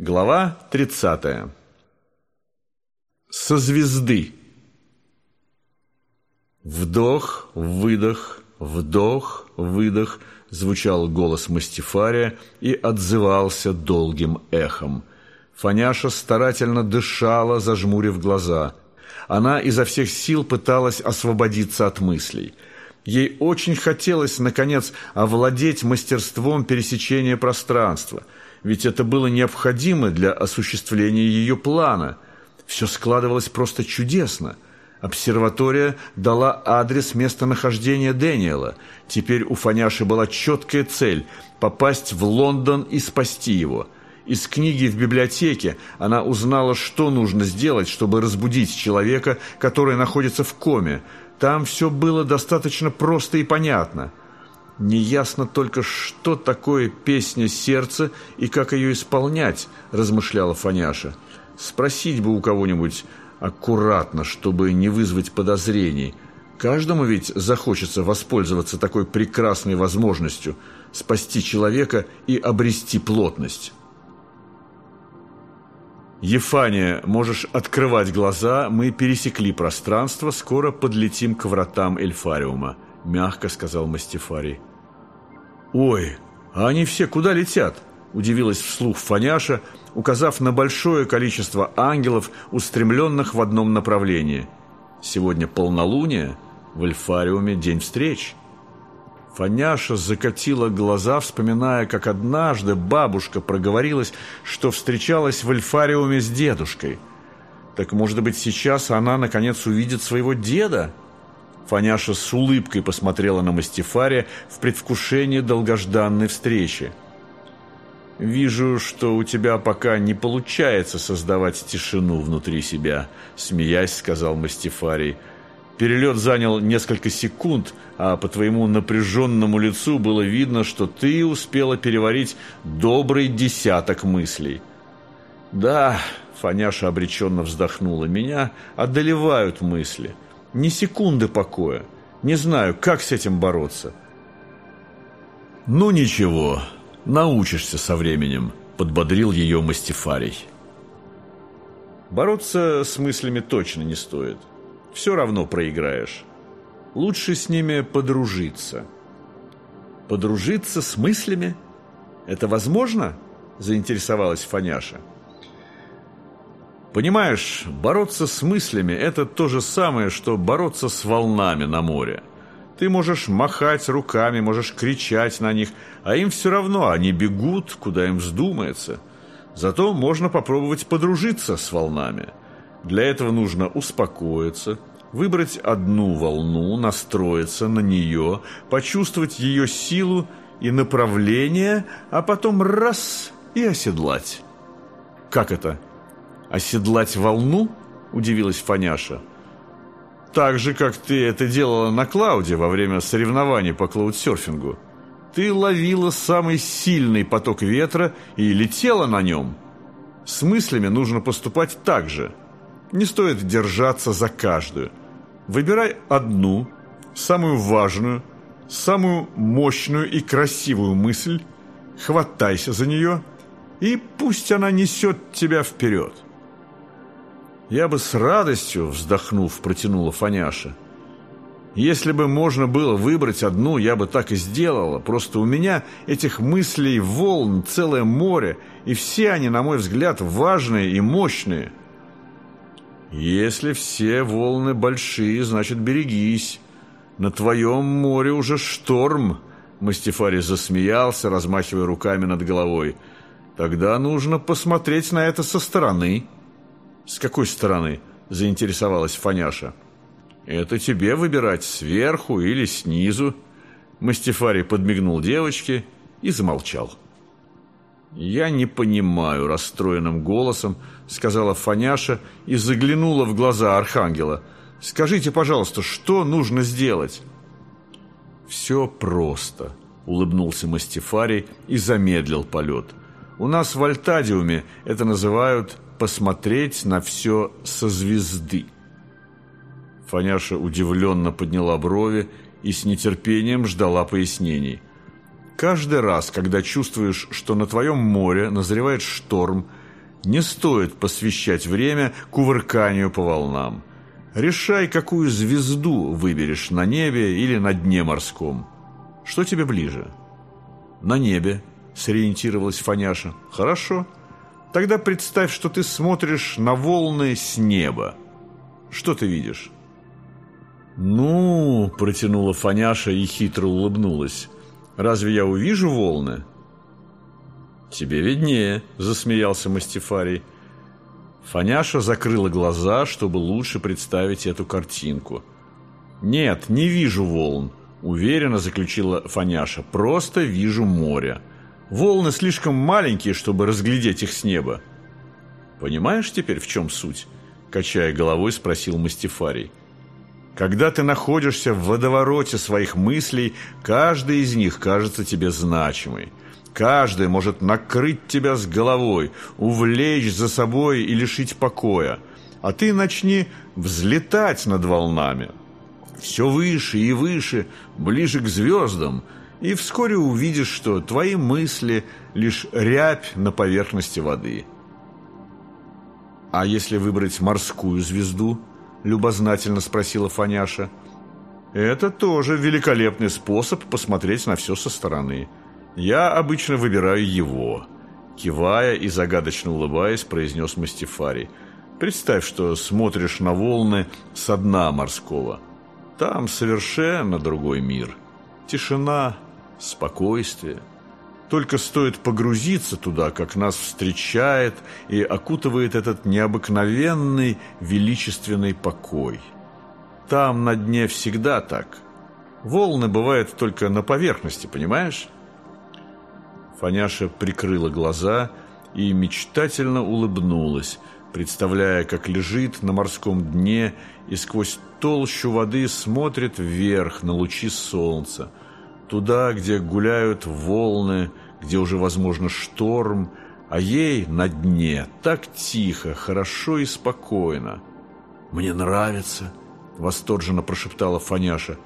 Глава 30. Со звезды. Вдох, выдох, вдох, выдох, звучал голос Мастифария и отзывался долгим эхом. Фаняша старательно дышала, зажмурив глаза. Она изо всех сил пыталась освободиться от мыслей. Ей очень хотелось, наконец, овладеть мастерством пересечения пространства – ведь это было необходимо для осуществления ее плана. Все складывалось просто чудесно. Обсерватория дала адрес местонахождения Дэниела. Теперь у Фаняши была четкая цель – попасть в Лондон и спасти его. Из книги в библиотеке она узнала, что нужно сделать, чтобы разбудить человека, который находится в коме. Там все было достаточно просто и понятно – Неясно только, что такое песня сердца и как ее исполнять, размышляла Фаняша. Спросить бы у кого-нибудь аккуратно, чтобы не вызвать подозрений. Каждому ведь захочется воспользоваться такой прекрасной возможностью спасти человека и обрести плотность. «Ефания, можешь открывать глаза, мы пересекли пространство, скоро подлетим к вратам Эльфариума», – мягко сказал Мастифарий. «Ой, а они все куда летят?» – удивилась вслух Фаняша, указав на большое количество ангелов, устремленных в одном направлении. «Сегодня полнолуние, в Эльфариуме день встреч». Фаняша закатила глаза, вспоминая, как однажды бабушка проговорилась, что встречалась в Эльфариуме с дедушкой. Так, может быть, сейчас она, наконец, увидит своего деда?» Фаняша с улыбкой посмотрела на Мастифария в предвкушении долгожданной встречи. «Вижу, что у тебя пока не получается создавать тишину внутри себя», — смеясь сказал Мастифарий. «Перелет занял несколько секунд, а по твоему напряженному лицу было видно, что ты успела переварить добрый десяток мыслей». «Да», — Фаняша обреченно вздохнула, — «меня одолевают мысли» ни секунды покоя. Не знаю, как с этим бороться. «Ну ничего, научишься со временем», – подбодрил ее Мастифарий. Бороться с мыслями точно не стоит. Все равно проиграешь. Лучше с ними подружиться. Подружиться с мыслями? Это возможно? Заинтересовалась Фаняша. Понимаешь, бороться с мыслями – это то же самое, что бороться с волнами на море. Ты можешь махать руками, можешь кричать на них, а им все равно, они бегут, куда им вздумается. Зато можно попробовать подружиться с волнами. Для этого нужно успокоиться, выбрать одну волну, настроиться на нее, почувствовать ее силу и направление, а потом раз – и оседлать. Как это? «Оседлать волну?» – удивилась Фаняша. «Так же, как ты это делала на Клауде во время соревнований по клаудсерфингу. Ты ловила самый сильный поток ветра и летела на нем. С мыслями нужно поступать так же. Не стоит держаться за каждую. Выбирай одну, самую важную, самую мощную и красивую мысль, хватайся за нее, и пусть она несет тебя вперед». «Я бы с радостью, вздохнув, протянула Фаняша. Если бы можно было выбрать одну, я бы так и сделала. Просто у меня этих мыслей, волн, целое море, и все они, на мой взгляд, важные и мощные». «Если все волны большие, значит, берегись. На твоем море уже шторм», — Мастифари засмеялся, размахивая руками над головой. «Тогда нужно посмотреть на это со стороны». «С какой стороны?» – заинтересовалась Фаняша. «Это тебе выбирать, сверху или снизу». Мастифарий подмигнул девочке и замолчал. «Я не понимаю», – расстроенным голосом сказала Фаняша и заглянула в глаза Архангела. «Скажите, пожалуйста, что нужно сделать?» «Все просто», – улыбнулся Мастифарий и замедлил полет. «У нас в Альтадиуме это называют посмотреть на все со звезды. Фаняша удивленно подняла брови и с нетерпением ждала пояснений. Каждый раз, когда чувствуешь, что на твоем море назревает шторм, Не стоит посвящать время кувырканию по волнам. Решай, какую звезду выберешь на небе или на дне морском. Что тебе ближе? На небе, сориентировалась Фаняша. Хорошо. Тогда представь, что ты смотришь на волны с неба. Что ты видишь? «Ну...» – протянула Фаняша и хитро улыбнулась. «Разве я увижу волны?» «Тебе виднее», – засмеялся Мастифарий. Фаняша закрыла глаза, чтобы лучше представить эту картинку. «Нет, не вижу волн», – уверенно заключила Фаняша. «Просто вижу море. Волны слишком маленькие, чтобы разглядеть их с неба». «Понимаешь теперь, в чем суть?» – качая головой, спросил Мастифарий. Когда ты находишься в водовороте своих мыслей, каждый из них кажется тебе значимой. Каждый может накрыть тебя с головой, увлечь за собой и лишить покоя. А ты начни взлетать над волнами. Все выше и выше, ближе к звездам, и вскоре увидишь, что твои мысли – лишь рябь на поверхности воды. А если выбрать морскую звезду –– любознательно спросила Фаняша. «Это тоже великолепный способ посмотреть на все со стороны. Я обычно выбираю его», – кивая и загадочно улыбаясь, произнес Мастифарий. «Представь, что смотришь на волны со дна морского. Там совершенно другой мир. Тишина, спокойствие». Только стоит погрузиться туда, как нас встречает и окутывает этот необыкновенный величественный покой. Там на дне всегда так. Волны бывают только на поверхности, понимаешь? Фаняша прикрыла глаза и мечтательно улыбнулась, представляя, как лежит на морском дне и сквозь толщу воды смотрит вверх на лучи солнца, туда, где гуляют волны, где уже, возможно, шторм, а ей на дне так тихо, хорошо и спокойно. «Мне нравится», — восторженно прошептала Фаняша.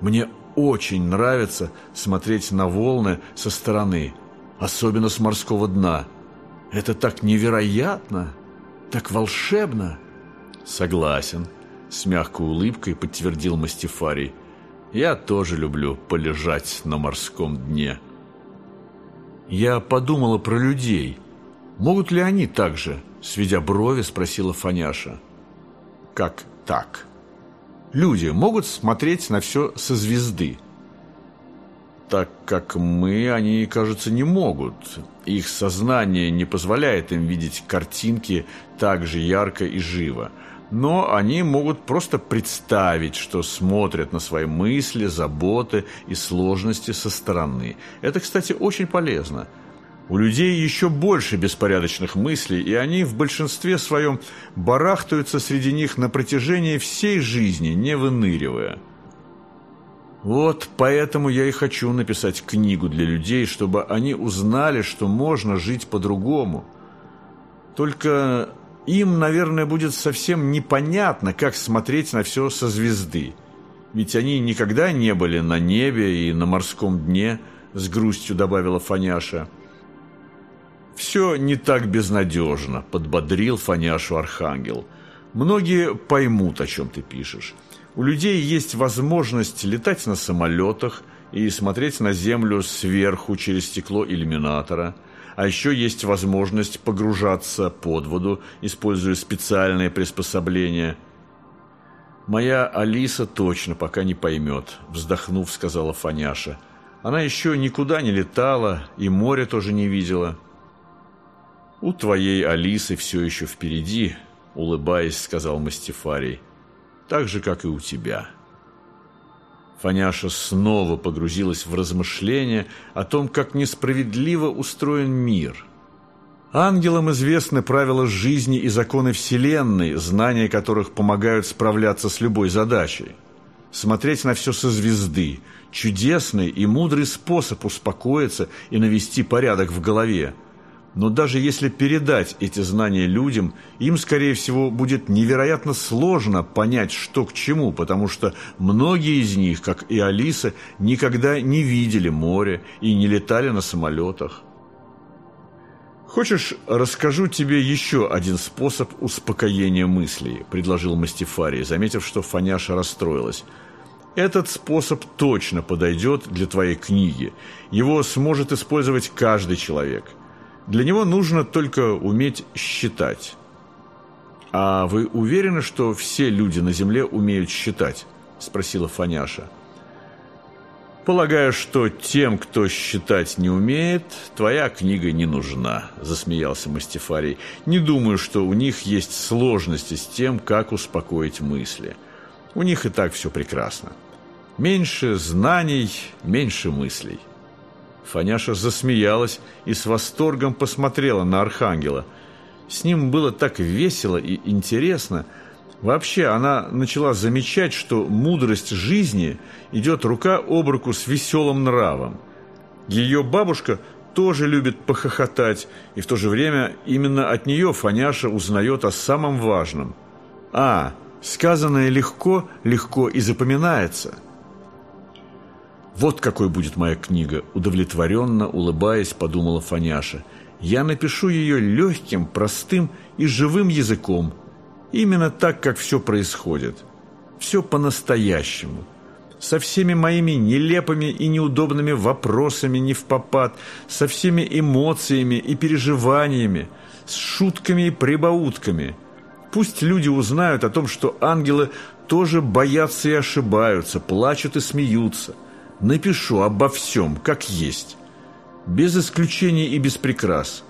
«Мне очень нравится смотреть на волны со стороны, особенно с морского дна. Это так невероятно, так волшебно». «Согласен», — с мягкой улыбкой подтвердил Мастифарий. Я тоже люблю полежать на морском дне. Я подумала про людей. Могут ли они так же? Сведя брови, спросила Фаняша. Как так? Люди могут смотреть на все со звезды. Так как мы, они, кажется, не могут. Их сознание не позволяет им видеть картинки так же ярко и живо но они могут просто представить, что смотрят на свои мысли, заботы и сложности со стороны. Это, кстати, очень полезно. У людей еще больше беспорядочных мыслей, и они в большинстве своем барахтаются среди них на протяжении всей жизни, не выныривая. Вот поэтому я и хочу написать книгу для людей, чтобы они узнали, что можно жить по-другому. Только им, наверное, будет совсем непонятно, как смотреть на все со звезды. Ведь они никогда не были на небе и на морском дне, с грустью добавила Фаняша. «Все не так безнадежно», – подбодрил Фаняшу Архангел. «Многие поймут, о чем ты пишешь. У людей есть возможность летать на самолетах и смотреть на Землю сверху через стекло иллюминатора – а еще есть возможность погружаться под воду, используя специальные приспособления. «Моя Алиса точно пока не поймет», – вздохнув, сказала Фаняша. «Она еще никуда не летала и море тоже не видела». «У твоей Алисы все еще впереди», – улыбаясь, сказал Мастифарий. «Так же, как и у тебя». Фаняша снова погрузилась в размышления о том, как несправедливо устроен мир. Ангелам известны правила жизни и законы Вселенной, знания которых помогают справляться с любой задачей. Смотреть на все со звезды – чудесный и мудрый способ успокоиться и навести порядок в голове – но даже если передать эти знания людям, им, скорее всего, будет невероятно сложно понять, что к чему, потому что многие из них, как и Алиса, никогда не видели море и не летали на самолетах. «Хочешь, расскажу тебе еще один способ успокоения мыслей», – предложил Мастифарий, заметив, что Фаняша расстроилась. «Этот способ точно подойдет для твоей книги. Его сможет использовать каждый человек. Для него нужно только уметь считать». «А вы уверены, что все люди на Земле умеют считать?» – спросила Фаняша. «Полагаю, что тем, кто считать не умеет, твоя книга не нужна», – засмеялся Мастифарий. «Не думаю, что у них есть сложности с тем, как успокоить мысли. У них и так все прекрасно. Меньше знаний, меньше мыслей». Фаняша засмеялась и с восторгом посмотрела на Архангела. С ним было так весело и интересно – Вообще, она начала замечать, что мудрость жизни идет рука об руку с веселым нравом. Ее бабушка тоже любит похохотать, и в то же время именно от нее Фаняша узнает о самом важном. А, сказанное легко, легко и запоминается. «Вот какой будет моя книга», – удовлетворенно, улыбаясь, подумала Фаняша. «Я напишу ее легким, простым и живым языком» Именно так, как все происходит. Все по-настоящему. Со всеми моими нелепыми и неудобными вопросами не в попад, со всеми эмоциями и переживаниями, с шутками и прибаутками. Пусть люди узнают о том, что ангелы тоже боятся и ошибаются, плачут и смеются. Напишу обо всем, как есть. Без исключений и без прикрас.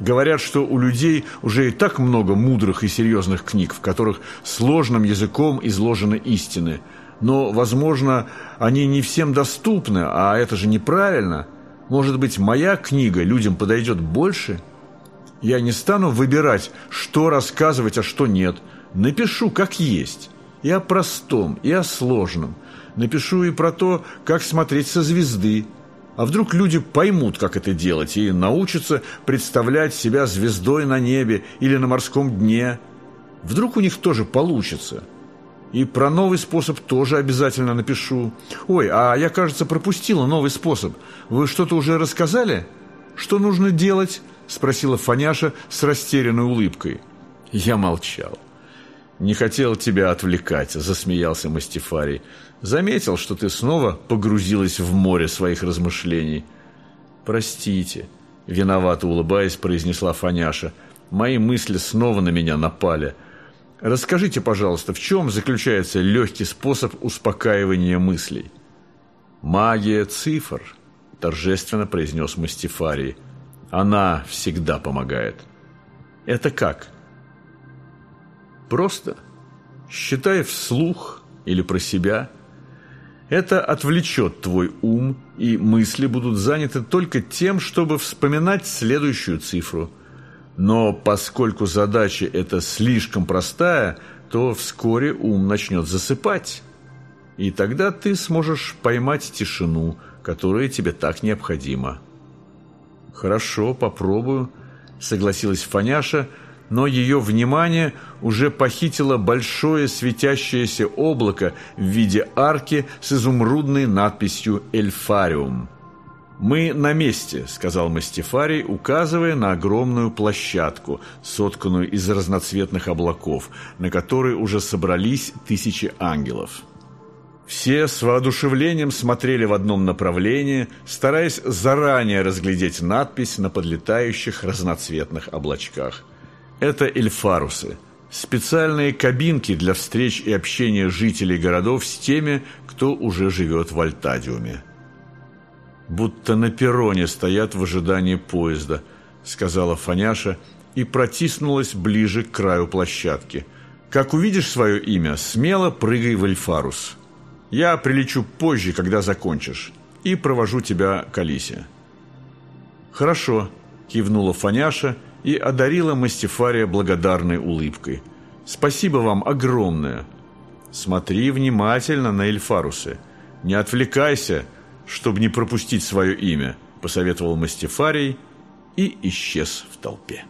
Говорят, что у людей уже и так много мудрых и серьезных книг, в которых сложным языком изложены истины. Но, возможно, они не всем доступны, а это же неправильно. Может быть, моя книга людям подойдет больше? Я не стану выбирать, что рассказывать, а что нет. Напишу, как есть. И о простом, и о сложном. Напишу и про то, как смотреть со звезды, а вдруг люди поймут, как это делать, и научатся представлять себя звездой на небе или на морском дне? Вдруг у них тоже получится? И про новый способ тоже обязательно напишу. Ой, а я, кажется, пропустила новый способ. Вы что-то уже рассказали? Что нужно делать? Спросила Фаняша с растерянной улыбкой. Я молчал. «Не хотел тебя отвлекать», — засмеялся Мастифарий. «Заметил, что ты снова погрузилась в море своих размышлений». «Простите», — виновато улыбаясь, произнесла Фаняша. «Мои мысли снова на меня напали. Расскажите, пожалуйста, в чем заключается легкий способ успокаивания мыслей?» «Магия цифр», — торжественно произнес Мастифарий. «Она всегда помогает». «Это как?» Просто считай вслух или про себя. Это отвлечет твой ум, и мысли будут заняты только тем, чтобы вспоминать следующую цифру. Но поскольку задача эта слишком простая, то вскоре ум начнет засыпать. И тогда ты сможешь поймать тишину, которая тебе так необходима. «Хорошо, попробую», — согласилась Фаняша, — но ее внимание уже похитило большое светящееся облако в виде арки с изумрудной надписью «Эльфариум». «Мы на месте», — сказал Мастифарий, указывая на огромную площадку, сотканную из разноцветных облаков, на которой уже собрались тысячи ангелов. Все с воодушевлением смотрели в одном направлении, стараясь заранее разглядеть надпись на подлетающих разноцветных облачках. Это эльфарусы. Специальные кабинки для встреч и общения жителей городов с теми, кто уже живет в Альтадиуме. «Будто на перроне стоят в ожидании поезда», — сказала Фаняша и протиснулась ближе к краю площадки. «Как увидишь свое имя, смело прыгай в Эльфарус. Я прилечу позже, когда закончишь, и провожу тебя к Алисе». «Хорошо», — кивнула Фаняша, — и одарила Мастифария благодарной улыбкой. «Спасибо вам огромное! Смотри внимательно на Эльфарусы. Не отвлекайся, чтобы не пропустить свое имя», – посоветовал Мастифарий и исчез в толпе.